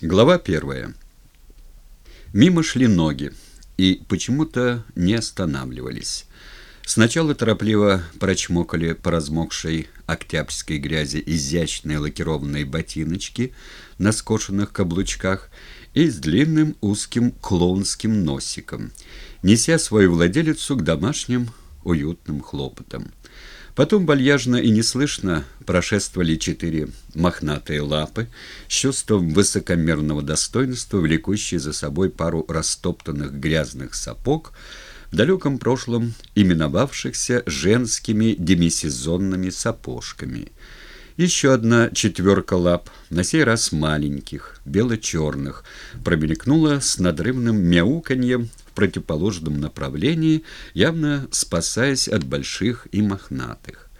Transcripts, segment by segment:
Глава первая. Мимо шли ноги и почему-то не останавливались. Сначала торопливо прочмокали по размокшей октябрьской грязи изящные лакированные ботиночки на скошенных каблучках и с длинным узким клоунским носиком, неся свою владелицу к домашним уютным хлопотам. Потом вальяжно и неслышно прошествовали четыре мохнатые лапы с чувством высокомерного достоинства, влекущие за собой пару растоптанных грязных сапог, в далеком прошлом именовавшихся женскими демисезонными сапожками. Еще одна четверка лап, на сей раз маленьких, бело-черных, промелькнула с надрывным мяуканьем противоположном направлении, явно спасаясь от больших и мохнатых.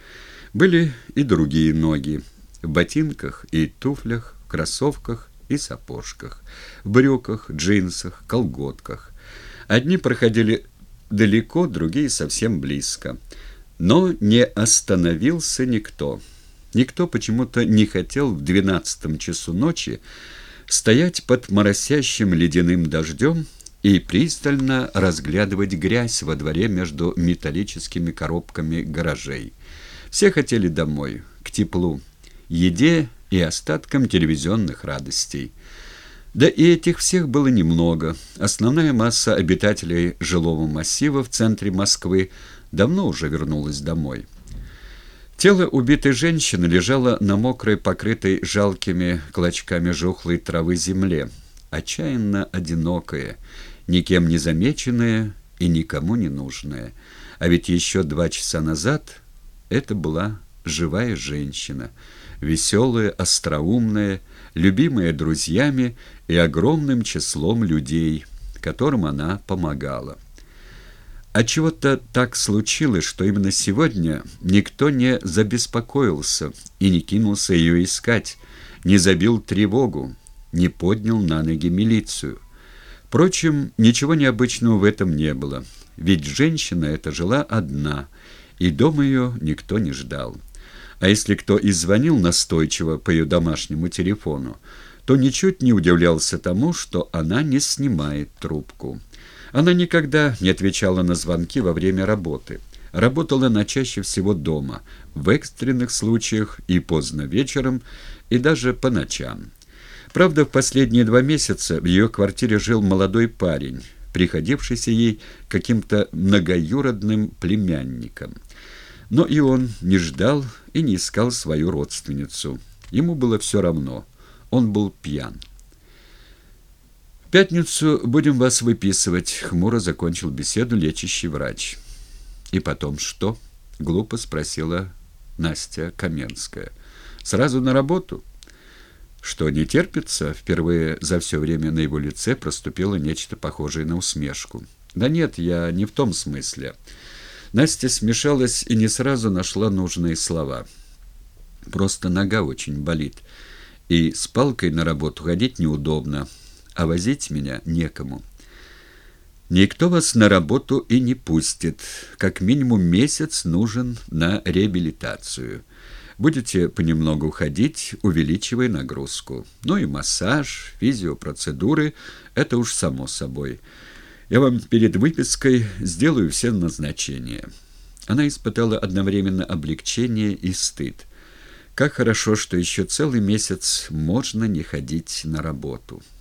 Были и другие ноги, в ботинках и туфлях, в кроссовках и сапожках, в брюках, джинсах, колготках. Одни проходили далеко, другие совсем близко. Но не остановился никто. Никто почему-то не хотел в двенадцатом часу ночи стоять под моросящим ледяным дождем и пристально разглядывать грязь во дворе между металлическими коробками гаражей. Все хотели домой, к теплу, еде и остаткам телевизионных радостей. Да и этих всех было немного. Основная масса обитателей жилого массива в центре Москвы давно уже вернулась домой. Тело убитой женщины лежало на мокрой, покрытой жалкими клочками жухлой травы земле, отчаянно одинокое, никем не замеченная и никому не нужная. А ведь еще два часа назад это была живая женщина, веселая, остроумная, любимая друзьями и огромным числом людей, которым она помогала. А чего-то так случилось, что именно сегодня никто не забеспокоился и не кинулся ее искать, не забил тревогу, не поднял на ноги милицию. Впрочем, ничего необычного в этом не было, ведь женщина эта жила одна, и дома ее никто не ждал. А если кто и звонил настойчиво по ее домашнему телефону, то ничуть не удивлялся тому, что она не снимает трубку. Она никогда не отвечала на звонки во время работы. Работала она чаще всего дома, в экстренных случаях и поздно вечером, и даже по ночам. Правда, в последние два месяца в ее квартире жил молодой парень, приходившийся ей каким-то многоюродным племянником. Но и он не ждал и не искал свою родственницу. Ему было все равно. Он был пьян. «В пятницу будем вас выписывать», — хмуро закончил беседу лечащий врач. «И потом что?» — глупо спросила Настя Каменская. «Сразу на работу?» Что не терпится, впервые за все время на его лице проступило нечто похожее на усмешку. «Да нет, я не в том смысле». Настя смешалась и не сразу нашла нужные слова. «Просто нога очень болит, и с палкой на работу ходить неудобно, а возить меня некому». «Никто вас на работу и не пустит. Как минимум месяц нужен на реабилитацию». Будете понемногу ходить, увеличивая нагрузку. Ну и массаж, физиопроцедуры – это уж само собой. Я вам перед выпиской сделаю все назначения». Она испытала одновременно облегчение и стыд. Как хорошо, что еще целый месяц можно не ходить на работу.